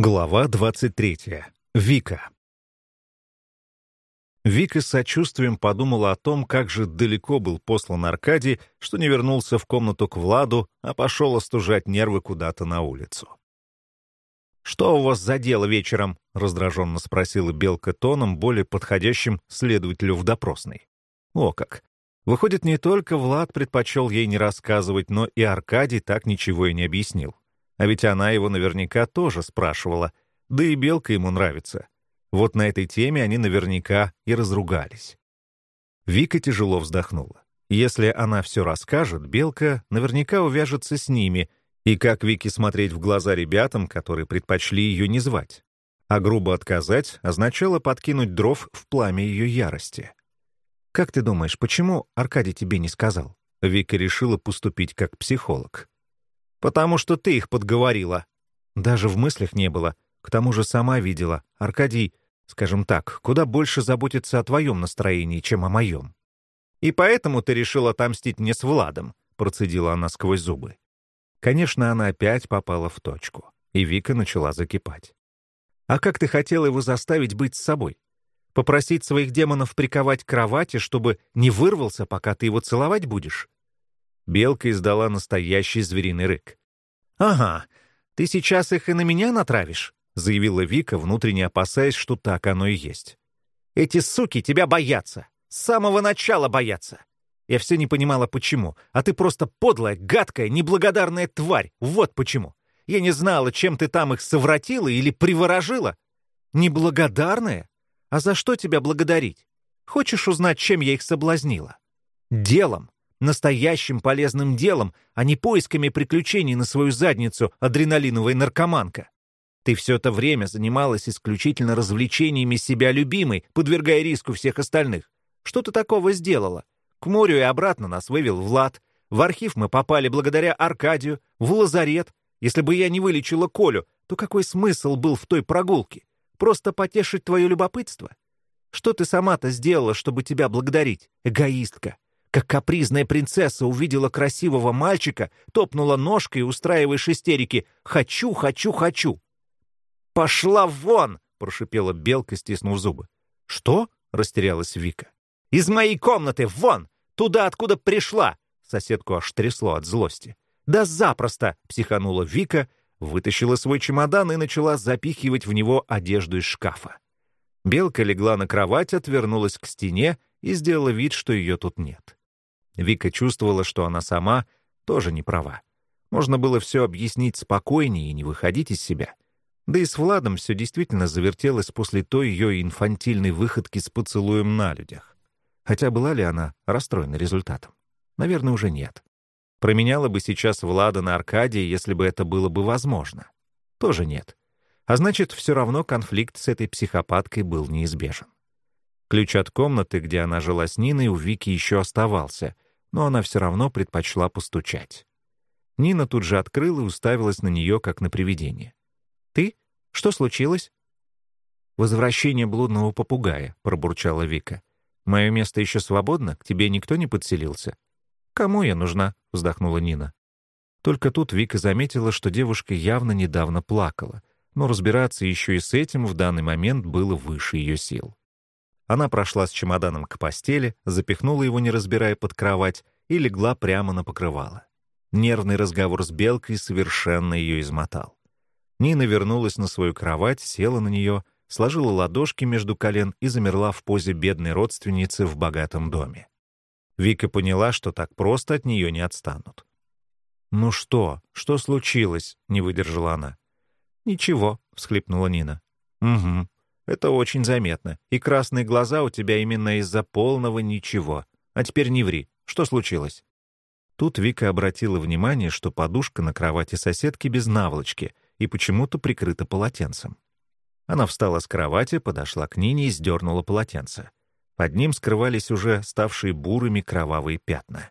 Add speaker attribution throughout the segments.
Speaker 1: Глава 23. Вика. Вика с сочувствием подумала о том, как же далеко был послан Аркадий, что не вернулся в комнату к Владу, а пошел остужать нервы куда-то на улицу. «Что у вас за дело вечером?» — раздраженно спросила Белка тоном, более подходящим следователю в допросной. О как! Выходит, не только Влад предпочел ей не рассказывать, но и Аркадий так ничего и не объяснил. А ведь она его наверняка тоже спрашивала. Да и Белка ему нравится. Вот на этой теме они наверняка и разругались. Вика тяжело вздохнула. Если она все расскажет, Белка наверняка увяжется с ними, и как Вике смотреть в глаза ребятам, которые предпочли ее не звать? А грубо отказать означало подкинуть дров в пламя ее ярости. «Как ты думаешь, почему Аркадий тебе не сказал?» Вика решила поступить как психолог. «Потому что ты их подговорила». Даже в мыслях не было. К тому же сама видела. Аркадий, скажем так, куда больше заботится о твоем настроении, чем о моем. «И поэтому ты решила отомстить мне с Владом», — процедила она сквозь зубы. Конечно, она опять попала в точку, и Вика начала закипать. «А как ты хотела его заставить быть с собой? Попросить своих демонов приковать к кровати, чтобы не вырвался, пока ты его целовать будешь? Белка издала настоящий звериный рык. «Ага, ты сейчас их и на меня натравишь?» — заявила Вика, внутренне опасаясь, что так оно и есть. «Эти суки тебя боятся. С самого начала боятся. Я все не понимала, почему. А ты просто подлая, гадкая, неблагодарная тварь. Вот почему. Я не знала, чем ты там их совратила или приворожила. Неблагодарная? А за что тебя благодарить? Хочешь узнать, чем я их соблазнила? Делом настоящим полезным делом, а не поисками приключений на свою задницу, адреналиновая наркоманка. Ты все это время занималась исключительно развлечениями себя любимой, подвергая риску всех остальных. Что ты такого сделала? К морю и обратно нас вывел Влад. В архив мы попали благодаря Аркадию, в лазарет. Если бы я не вылечила Колю, то какой смысл был в той прогулке? Просто потешить твое любопытство? Что ты сама-то сделала, чтобы тебя благодарить, эгоистка? Как капризная принцесса увидела красивого мальчика, топнула ножкой, устраивая истерики «Хочу, хочу, хочу!» «Пошла вон!» — прошипела Белка, стиснув зубы. «Что?» — растерялась Вика. «Из моей комнаты! Вон! Туда, откуда пришла!» Соседку аж трясло от злости. «Да запросто!» — психанула Вика, вытащила свой чемодан и начала запихивать в него одежду из шкафа. Белка легла на кровать, отвернулась к стене и сделала вид, что ее тут нет. Вика чувствовала, что она сама тоже не права. Можно было все объяснить спокойнее и не выходить из себя. Да и с Владом все действительно завертелось после той ее инфантильной выходки с поцелуем на людях. Хотя была ли она расстроена результатом? Наверное, уже нет. Променяла бы сейчас Влада на Аркадия, если бы это было бы возможно. Тоже нет. А значит, все равно конфликт с этой психопаткой был неизбежен. Ключ от комнаты, где она жила с Ниной, у Вики еще оставался — но она все равно предпочла постучать. Нина тут же открыла и уставилась на нее, как на привидение. «Ты? Что случилось?» «Возвращение блудного попугая», — пробурчала Вика. «Мое место еще свободно? К тебе никто не подселился?» «Кому я нужна?» — вздохнула Нина. Только тут Вика заметила, что девушка явно недавно плакала, но разбираться еще и с этим в данный момент было выше ее сил. Она прошла с чемоданом к постели, запихнула его, не разбирая под кровать, и легла прямо на покрывало. Нервный разговор с Белкой совершенно ее измотал. Нина вернулась на свою кровать, села на нее, сложила ладошки между колен и замерла в позе бедной родственницы в богатом доме. Вика поняла, что так просто от нее не отстанут. «Ну что? Что случилось?» — не выдержала она. «Ничего», — всхлипнула Нина. «Угу. Это очень заметно. И красные глаза у тебя именно из-за полного ничего. А теперь не ври. Что случилось?» Тут Вика обратила внимание, что подушка на кровати соседки без наволочки и почему-то прикрыта полотенцем. Она встала с кровати, подошла к Нине и сдернула полотенце. Под ним скрывались уже ставшие бурыми кровавые пятна.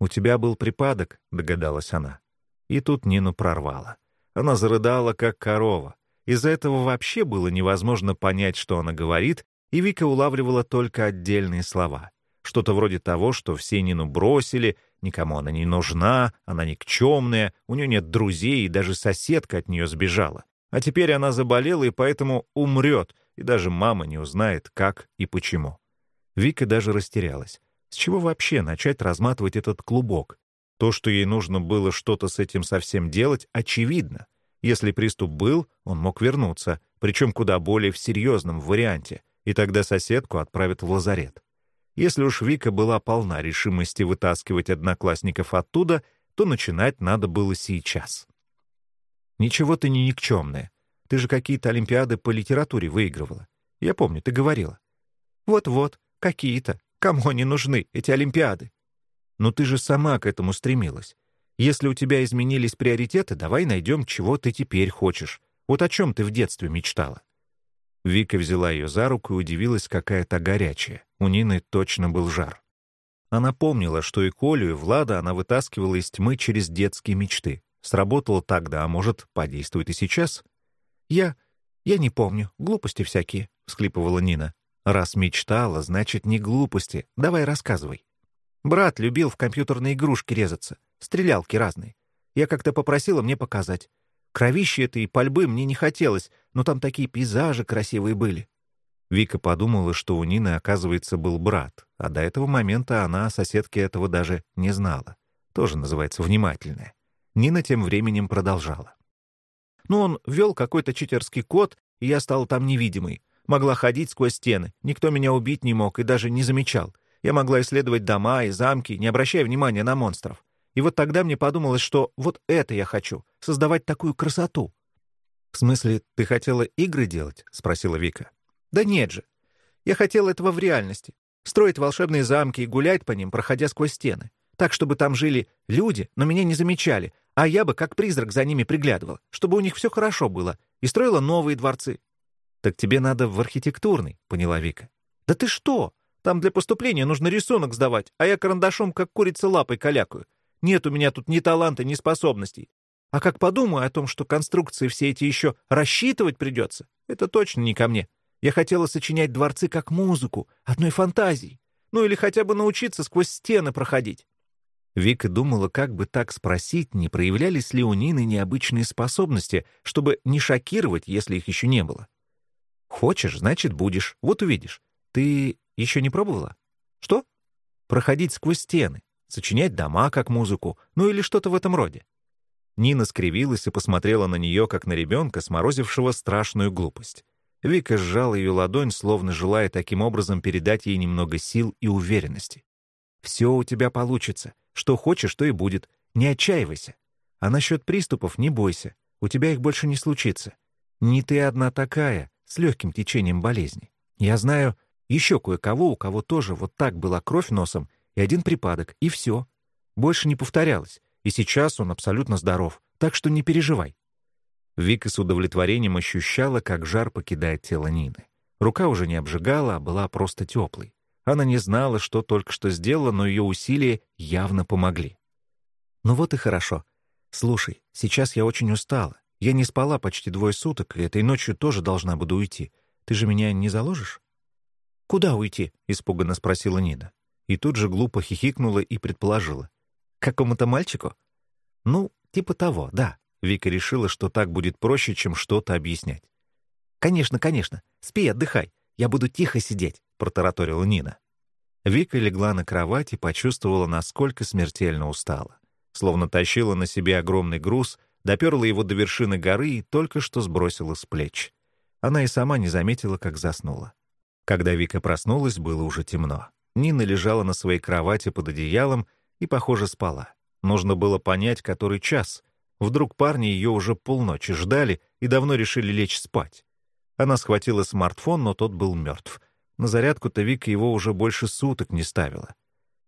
Speaker 1: «У тебя был припадок», — догадалась она. И тут Нину прорвала. Она зарыдала, как корова. Из-за этого вообще было невозможно понять, что она говорит, и Вика улавливала только отдельные слова. Что-то вроде того, что все Нину бросили, никому она не нужна, она никчемная, у нее нет друзей, и даже соседка от нее сбежала. А теперь она заболела и поэтому умрет, и даже мама не узнает, как и почему. Вика даже растерялась. С чего вообще начать разматывать этот клубок? То, что ей нужно было что-то с этим совсем делать, очевидно. Если приступ был, он мог вернуться, причем куда более в серьезном варианте, и тогда соседку отправят в лазарет. Если уж Вика была полна решимости вытаскивать одноклассников оттуда, то начинать надо было сейчас. «Ничего ты не никчемная. Ты же какие-то олимпиады по литературе выигрывала. Я помню, ты говорила». «Вот-вот, какие-то. Кому они нужны, эти олимпиады?» «Но ты же сама к этому стремилась. Если у тебя изменились приоритеты, давай найдем, чего ты теперь хочешь. Вот о чем ты в детстве мечтала». Вика взяла ее за руку и удивилась, какая то горячая. У Нины точно был жар. Она помнила, что и Колю, и Влада она вытаскивала из тьмы через детские мечты. Сработало тогда, а может, подействует и сейчас? «Я... я не помню. Глупости всякие», — всклипывала Нина. «Раз мечтала, значит, не глупости. Давай рассказывай». Брат любил в компьютерные игрушки резаться. Стрелялки разные. Я как-то попросила мне показать. Кровище этой пальбы мне не хотелось, но там такие пейзажи красивые были. Вика подумала, что у Нины, оказывается, был брат, а до этого момента она о соседке этого даже не знала. Тоже называется внимательная. Нина тем временем продолжала. Ну, он ввел какой-то читерский код, и я стала там невидимой. Могла ходить сквозь стены, никто меня убить не мог и даже не замечал. Я могла исследовать дома и замки, не обращая внимания на монстров. И вот тогда мне подумалось, что вот это я хочу — создавать такую красоту. «В смысле, ты хотела игры делать?» — спросила Вика. Да нет же. Я хотел этого в реальности. Строить волшебные замки и гулять по ним, проходя сквозь стены. Так, чтобы там жили люди, но меня не замечали, а я бы как призрак за ними приглядывал, чтобы у них все хорошо было, и строила новые дворцы. «Так тебе надо в архитектурный», — поняла Вика. «Да ты что? Там для поступления нужно рисунок сдавать, а я карандашом как курица лапой калякаю. Нет у меня тут ни таланта, ни способностей. А как подумаю о том, что конструкции все эти еще рассчитывать придется, это точно не ко мне. Я хотела сочинять дворцы как музыку, одной фантазией. Ну или хотя бы научиться сквозь стены проходить. Вика думала, как бы так спросить, не проявлялись ли у Нины необычные способности, чтобы не шокировать, если их еще не было. «Хочешь, значит, будешь. Вот увидишь. Ты еще не пробовала?» «Что?» «Проходить сквозь стены, сочинять дома как музыку, ну или что-то в этом роде». Нина скривилась и посмотрела на нее, как на ребенка, сморозившего страшную глупость. Вика сжал ее ладонь, словно желая таким образом передать ей немного сил и уверенности. «Все у тебя получится. Что хочешь, то и будет. Не отчаивайся. А насчет приступов не бойся. У тебя их больше не случится. Не ты одна такая, с легким течением болезни. Я знаю еще кое-кого, у кого тоже вот так была кровь носом, и один припадок, и все. Больше не повторялось. И сейчас он абсолютно здоров, так что не переживай. Вика с удовлетворением ощущала, как жар покидает тело Нины. Рука уже не обжигала, а была просто теплой. Она не знала, что только что сделала, но ее усилия явно помогли. «Ну вот и хорошо. Слушай, сейчас я очень устала. Я не спала почти двое суток, и этой ночью тоже должна буду уйти. Ты же меня не заложишь?» «Куда уйти?» — испуганно спросила Нина. И тут же глупо хихикнула и предположила. «Какому-то мальчику?» «Ну, типа того, да. Вика решила, что так будет проще, чем что-то объяснять. «Конечно, конечно. Спи, отдыхай. Я буду тихо сидеть», — протараторила Нина. Вика легла на кровать и почувствовала, насколько смертельно устала. Словно тащила на себе огромный груз, доперла его до вершины горы и только что сбросила с плеч. Она и сама не заметила, как заснула. Когда Вика проснулась, было уже темно. Нина лежала на своей кровати под одеялом и, похоже, спала. Нужно было понять, который час, Вдруг парни ее уже полночи ждали и давно решили лечь спать. Она схватила смартфон, но тот был мертв. На зарядку-то Вика его уже больше суток не ставила.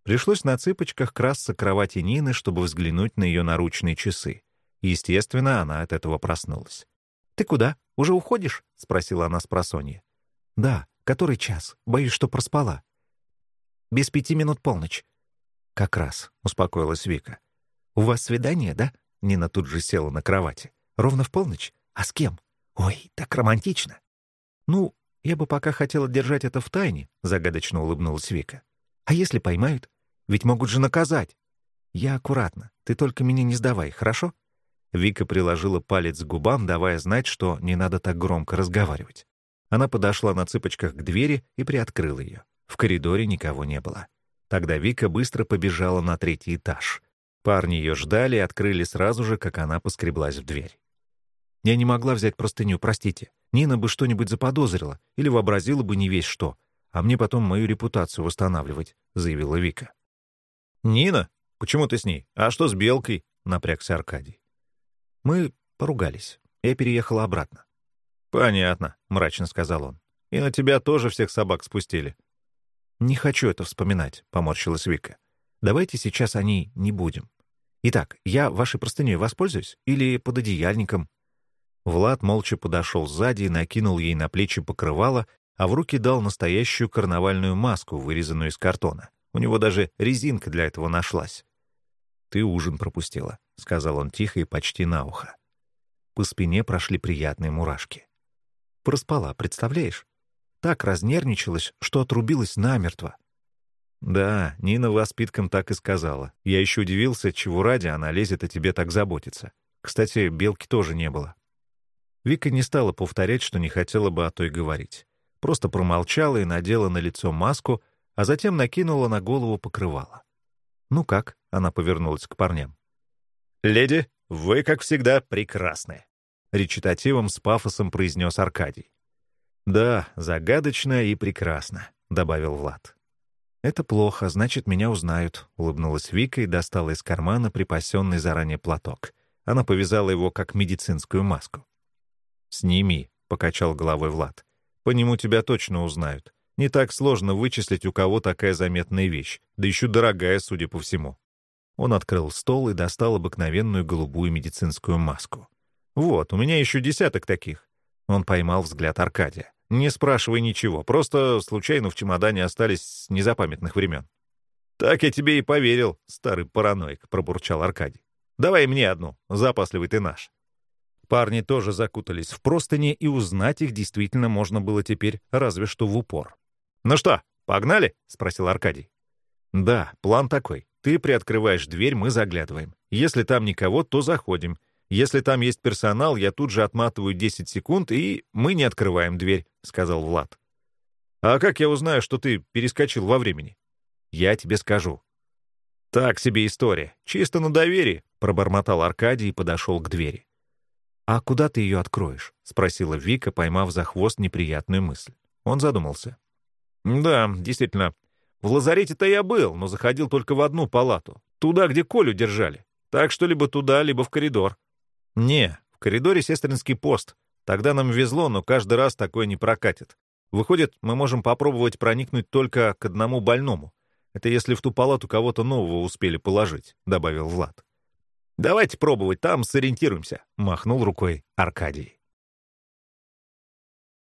Speaker 1: Пришлось на цыпочках красться к кровати Нины, чтобы взглянуть на ее наручные часы. Естественно, она от этого проснулась. «Ты куда? Уже уходишь?» — спросила она с просонья. «Да. Который час? Боюсь, что проспала». «Без пяти минут полночь». «Как раз», — успокоилась Вика. «У вас свидание, да?» Нина тут же села на кровати. «Ровно в полночь? А с кем? Ой, так романтично!» «Ну, я бы пока хотела держать это в тайне», — загадочно улыбнулась Вика. «А если поймают? Ведь могут же наказать». «Я аккуратно. Ты только меня не сдавай, хорошо?» Вика приложила палец к губам, давая знать, что не надо так громко разговаривать. Она подошла на цыпочках к двери и приоткрыла ее. В коридоре никого не было. Тогда Вика быстро побежала на третий этаж. Парни ее ждали и открыли сразу же, как она поскреблась в дверь. «Я не могла взять простыню, простите. Нина бы что-нибудь заподозрила или вообразила бы не весь что, а мне потом мою репутацию восстанавливать», — заявила Вика. «Нина? Почему ты с ней? А что с Белкой?» — напрягся Аркадий. Мы поругались. Я переехала обратно. «Понятно», — мрачно сказал он. «И на тебя тоже всех собак спустили». «Не хочу это вспоминать», — поморщилась Вика. «Давайте сейчас о ней не будем. Итак, я вашей простыней воспользуюсь? Или под одеяльником?» Влад молча подошел сзади и накинул ей на плечи покрывало, а в руки дал настоящую карнавальную маску, вырезанную из картона. У него даже резинка для этого нашлась. «Ты ужин пропустила», — сказал он тихо и почти на ухо. По спине прошли приятные мурашки. Проспала, представляешь? Так разнервничалась, что отрубилась намертво. Да, Нина воспиткам так и сказала. Я еще удивился, чего ради она лезет о тебе так заботиться. Кстати, белки тоже не было. Вика не стала повторять, что не хотела бы о той говорить. Просто промолчала и надела на лицо маску, а затем накинула на голову покрывало. «Ну как?» — она повернулась к парням. «Леди, вы, как всегда, прекрасны», речитативом с пафосом произнес Аркадий. «Да, загадочно и прекрасно», — добавил Влад. «Это плохо, значит, меня узнают», — улыбнулась Вика и достала из кармана припасенный заранее платок. Она повязала его как медицинскую маску. «Сними», — покачал головой Влад. «По нему тебя точно узнают. Не так сложно вычислить, у кого такая заметная вещь, да еще дорогая, судя по всему». Он открыл стол и достал обыкновенную голубую медицинскую маску. «Вот, у меня еще десяток таких». Он поймал взгляд Аркадия. «Не спрашивай ничего, просто случайно в чемодане остались с незапамятных времен». «Так я тебе и поверил, старый параноик», — пробурчал Аркадий. «Давай мне одну, запасливый ты наш». Парни тоже закутались в простыни, и узнать их действительно можно было теперь разве что в упор. «Ну что, погнали?» — спросил Аркадий. «Да, план такой. Ты приоткрываешь дверь, мы заглядываем. Если там никого, то заходим. Если там есть персонал, я тут же отматываю 10 секунд, и мы не открываем дверь», — сказал Влад. «А как я узнаю, что ты перескочил во времени?» «Я тебе скажу». «Так себе история. Чисто на доверие», — пробормотал Аркадий и подошел к двери. «А куда ты ее откроешь?» — спросила Вика, поймав за хвост неприятную мысль. Он задумался. «Да, действительно. В лазарете-то я был, но заходил только в одну палату. Туда, где Колю держали. Так что либо туда, либо в коридор. «Не, в коридоре сестринский пост. Тогда нам везло, но каждый раз такое не прокатит. Выходит, мы можем попробовать проникнуть только к одному больному. Это если в ту палату кого-то нового успели положить», — добавил Влад. «Давайте пробовать, там сориентируемся», — махнул рукой Аркадий.